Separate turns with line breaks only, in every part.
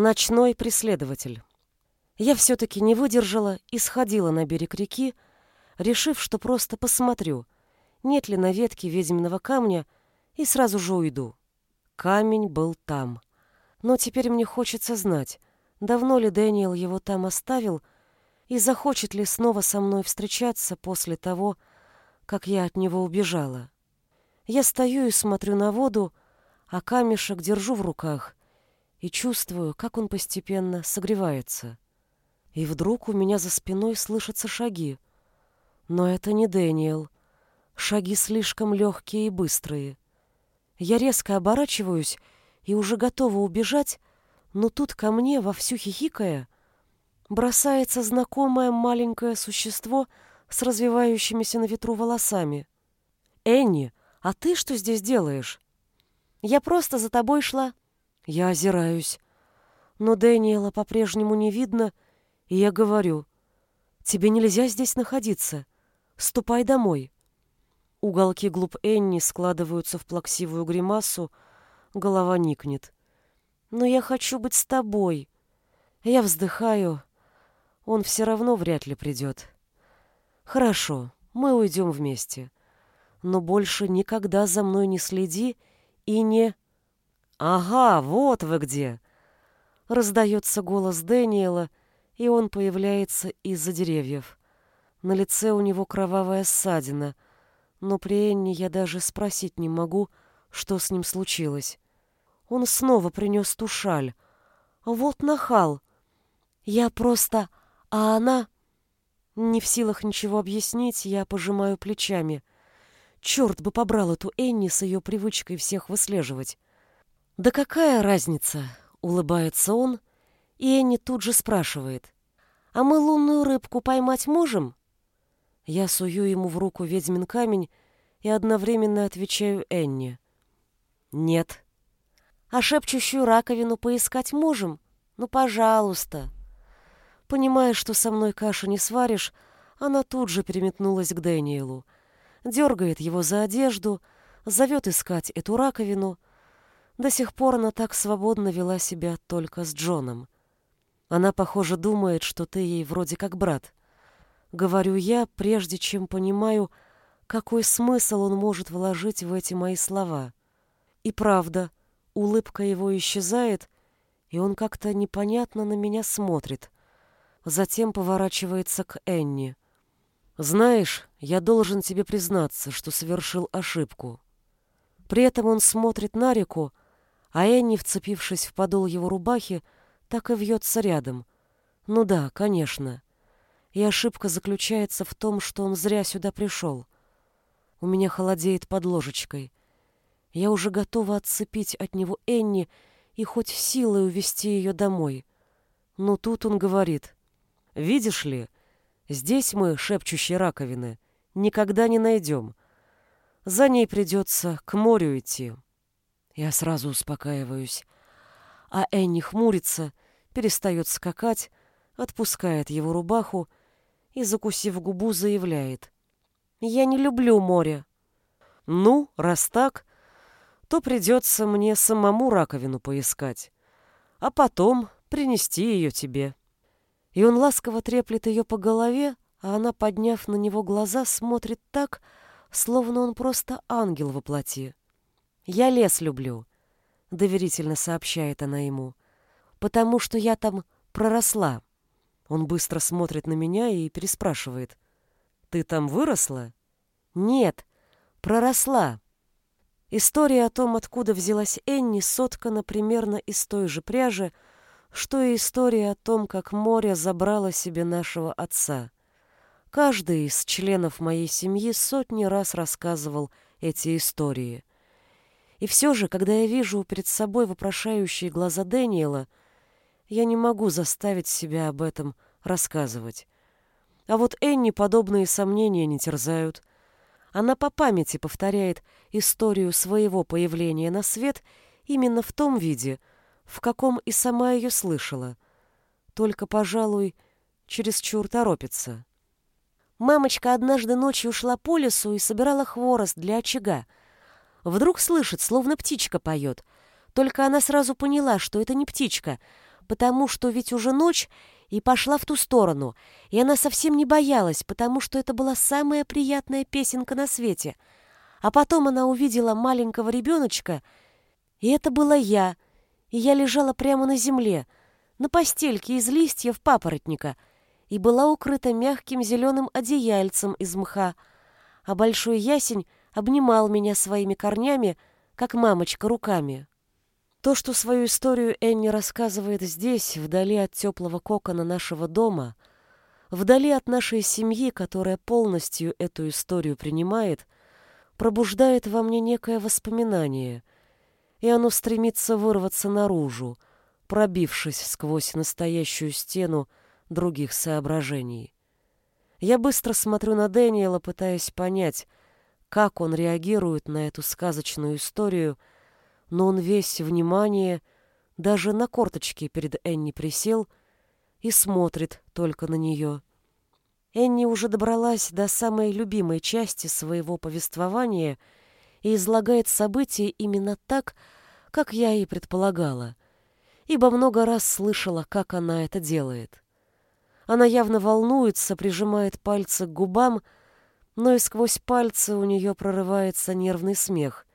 Ночной преследователь. Я все-таки не выдержала и сходила на берег реки, решив, что просто посмотрю, нет ли на ветке ведьминого камня, и сразу же уйду. Камень был там. Но теперь мне хочется знать, давно ли Дэниел его там оставил, и захочет ли снова со мной встречаться после того, как я от него убежала. Я стою и смотрю на воду, а камешек держу в руках и чувствую, как он постепенно согревается. И вдруг у меня за спиной слышатся шаги. Но это не Дэниел. Шаги слишком легкие и быстрые. Я резко оборачиваюсь и уже готова убежать, но тут ко мне, вовсю хихикая, бросается знакомое маленькое существо с развивающимися на ветру волосами. «Энни, а ты что здесь делаешь?» «Я просто за тобой шла», я озираюсь. Но Дэниела по-прежнему не видно, и я говорю, «Тебе нельзя здесь находиться. Ступай домой». Уголки глуп Энни складываются в плаксивую гримасу, голова никнет. «Но я хочу быть с тобой». Я вздыхаю. Он все равно вряд ли придет. «Хорошо, мы уйдем вместе. Но больше никогда за мной не следи и не...» «Ага, вот вы где!» Раздается голос Дэниела, и он появляется из-за деревьев. На лице у него кровавая ссадина, но при Энни я даже спросить не могу, что с ним случилось. Он снова принес ту шаль. Вот нахал! Я просто... А она... Не в силах ничего объяснить, я пожимаю плечами. Черт бы побрал эту Энни с ее привычкой всех выслеживать. «Да какая разница?» — улыбается он, и Энни тут же спрашивает. «А мы лунную рыбку поймать можем?» Я сую ему в руку ведьмин камень и одновременно отвечаю Энни. «Нет». «А шепчущую раковину поискать можем? Ну, пожалуйста». Понимая, что со мной каши не сваришь, она тут же переметнулась к Дэниелу, дергает его за одежду, зовет искать эту раковину — до сих пор она так свободно вела себя только с Джоном. Она, похоже, думает, что ты ей вроде как брат. Говорю я, прежде чем понимаю, какой смысл он может вложить в эти мои слова. И правда, улыбка его исчезает, и он как-то непонятно на меня смотрит. Затем поворачивается к Энни. «Знаешь, я должен тебе признаться, что совершил ошибку». При этом он смотрит на реку, а Энни, вцепившись в подол его рубахи, так и вьется рядом. Ну да, конечно. И ошибка заключается в том, что он зря сюда пришел. У меня холодеет под ложечкой. Я уже готова отцепить от него Энни и хоть силой увести ее домой. Но тут он говорит. «Видишь ли, здесь мы, шепчущие раковины, никогда не найдем. За ней придется к морю идти». Я сразу успокаиваюсь. А Энни хмурится, перестает скакать, отпускает его рубаху и, закусив губу, заявляет. «Я не люблю море». «Ну, раз так, то придется мне самому раковину поискать, а потом принести ее тебе». И он ласково треплет ее по голове, а она, подняв на него глаза, смотрит так, словно он просто ангел во плоти. «Я лес люблю», — доверительно сообщает она ему, «потому что я там проросла». Он быстро смотрит на меня и переспрашивает. «Ты там выросла?» «Нет, проросла». История о том, откуда взялась Энни, соткана примерно из той же пряжи, что и история о том, как море забрало себе нашего отца. Каждый из членов моей семьи сотни раз рассказывал эти истории. И все же, когда я вижу перед собой вопрошающие глаза Дэниела, я не могу заставить себя об этом рассказывать. А вот Энни подобные сомнения не терзают. Она по памяти повторяет историю своего появления на свет именно в том виде, в каком и сама ее слышала. Только, пожалуй, чересчур торопится. Мамочка однажды ночью ушла по лесу и собирала хворост для очага, Вдруг слышит, словно птичка поет. Только она сразу поняла, что это не птичка, потому что ведь уже ночь, и пошла в ту сторону. И она совсем не боялась, потому что это была самая приятная песенка на свете. А потом она увидела маленького ребеночка, и это была я. И я лежала прямо на земле, на постельке из листьев папоротника, и была укрыта мягким зеленым одеяльцем из мха, а большой ясень обнимал меня своими корнями, как мамочка руками. То, что свою историю Энни рассказывает здесь, вдали от теплого кокона нашего дома, вдали от нашей семьи, которая полностью эту историю принимает, пробуждает во мне некое воспоминание, и оно стремится вырваться наружу, пробившись сквозь настоящую стену других соображений. Я быстро смотрю на Дэниела, пытаясь понять, как он реагирует на эту сказочную историю — но он весь внимание, даже на корточки перед Энни присел и смотрит только на нее. Энни уже добралась до самой любимой части своего повествования и излагает события именно так, как я и предполагала, ибо много раз слышала, как она это делает. Она явно волнуется, прижимает пальцы к губам, но и сквозь пальцы у нее прорывается нервный смех,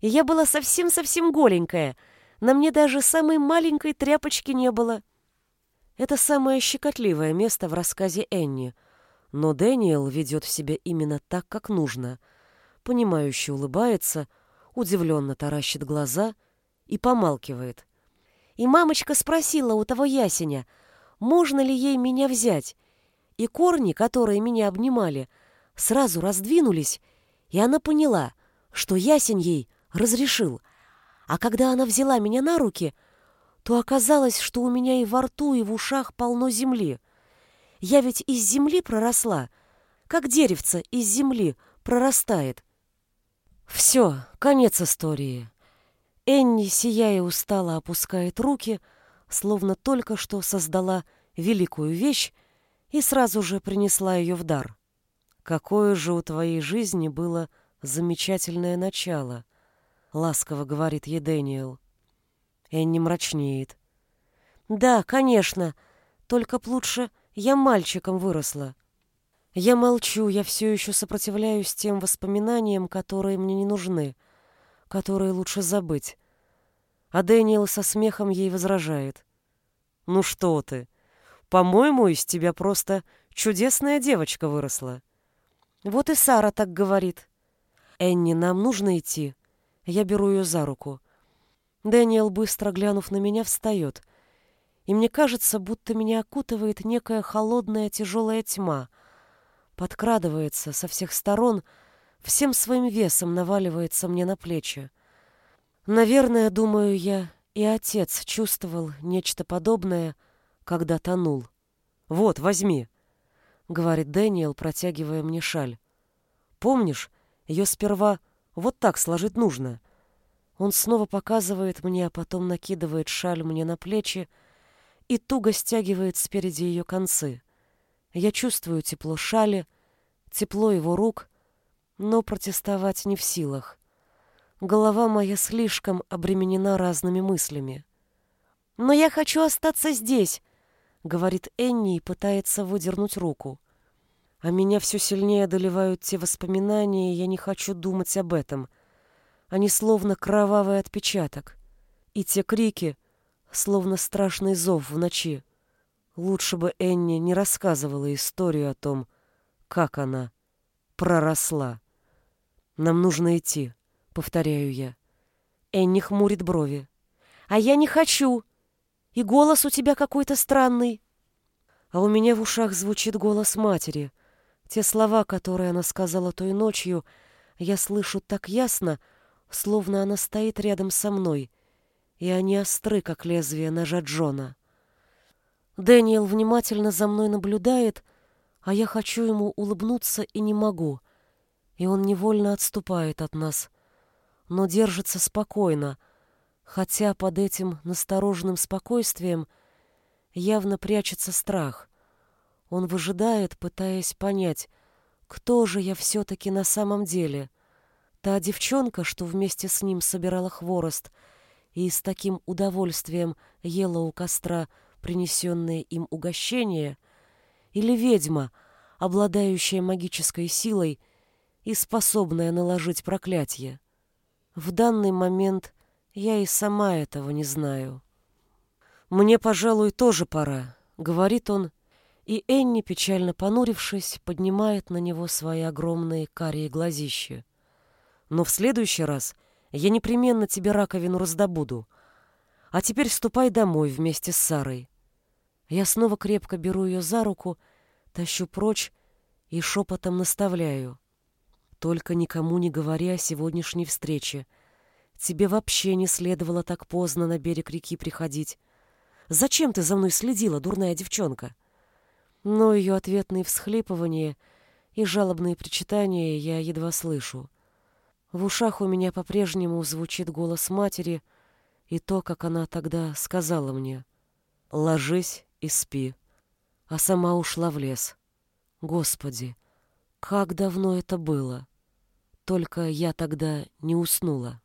и я была совсем-совсем голенькая. На мне даже самой маленькой тряпочки не было. Это самое щекотливое место в рассказе Энни. Но Дэниел ведет себя именно так, как нужно. Понимающе улыбается, удивленно таращит глаза и помалкивает. И мамочка спросила у того ясеня, можно ли ей меня взять. И корни, которые меня обнимали, сразу раздвинулись, и она поняла, что ясень ей — разрешил. А когда она взяла меня на руки, то оказалось, что у меня и во рту, и в ушах полно земли. Я ведь из земли проросла, как деревце из земли прорастает. Все, конец истории. Энни, сияя устало, опускает руки, словно только что создала великую вещь и сразу же принесла ее в дар. Какое же у твоей жизни было замечательное начало —— ласково говорит ей Дэниел. Энни мрачнеет. «Да, конечно, только б лучше я мальчиком выросла». Я молчу, я все еще сопротивляюсь тем воспоминаниям, которые мне не нужны, которые лучше забыть. А Дэниел со смехом ей возражает. «Ну что ты? По-моему, из тебя просто чудесная девочка выросла». Вот и Сара так говорит. «Энни, нам нужно идти». Я беру ее за руку. Дэниел, быстро глянув на меня, встает. И мне кажется, будто меня окутывает некая холодная тяжелая тьма. Подкрадывается со всех сторон, всем своим весом наваливается мне на плечи. Наверное, думаю я, и отец чувствовал нечто подобное, когда тонул. «Вот, возьми», — говорит Дэниел, протягивая мне шаль. «Помнишь, ее сперва вот так сложить нужно. Он снова показывает мне, а потом накидывает шаль мне на плечи и туго стягивает спереди ее концы. Я чувствую тепло шали, тепло его рук, но протестовать не в силах. Голова моя слишком обременена разными мыслями. «Но я хочу остаться здесь», — говорит Энни и пытается выдернуть руку. А меня все сильнее одолевают те воспоминания, и я не хочу думать об этом. Они словно кровавый отпечаток. И те крики, словно страшный зов в ночи. Лучше бы Энни не рассказывала историю о том, как она проросла. Нам нужно идти, повторяю я. Энни хмурит брови. А я не хочу. И голос у тебя какой-то странный. А у меня в ушах звучит голос матери — те слова, которые она сказала той ночью, я слышу так ясно, словно она стоит рядом со мной, и они остры, как лезвие ножа Джона. Дэниел внимательно за мной наблюдает, а я хочу ему улыбнуться и не могу, и он невольно отступает от нас, но держится спокойно, хотя под этим настороженным спокойствием явно прячется страх. Он выжидает, пытаясь понять, кто же я все-таки на самом деле. Та девчонка, что вместе с ним собирала хворост, и с таким удовольствием ела у костра принесенные им угощения, или ведьма, обладающая магической силой и способная наложить проклятие. В данный момент я и сама этого не знаю. «Мне, пожалуй, тоже пора», — говорит он, и Энни, печально понурившись, поднимает на него свои огромные карие глазища. «Но в следующий раз я непременно тебе раковину раздобуду. А теперь ступай домой вместе с Сарой». Я снова крепко беру ее за руку, тащу прочь и шепотом наставляю. Только никому не говори о сегодняшней встрече. Тебе вообще не следовало так поздно на берег реки приходить. Зачем ты за мной следила, дурная девчонка? Но ее ответные всхлипывания и жалобные причитания я едва слышу. В ушах у меня по-прежнему звучит голос матери и то, как она тогда сказала мне «Ложись и спи», а сама ушла в лес. Господи, как давно это было! Только я тогда не уснула.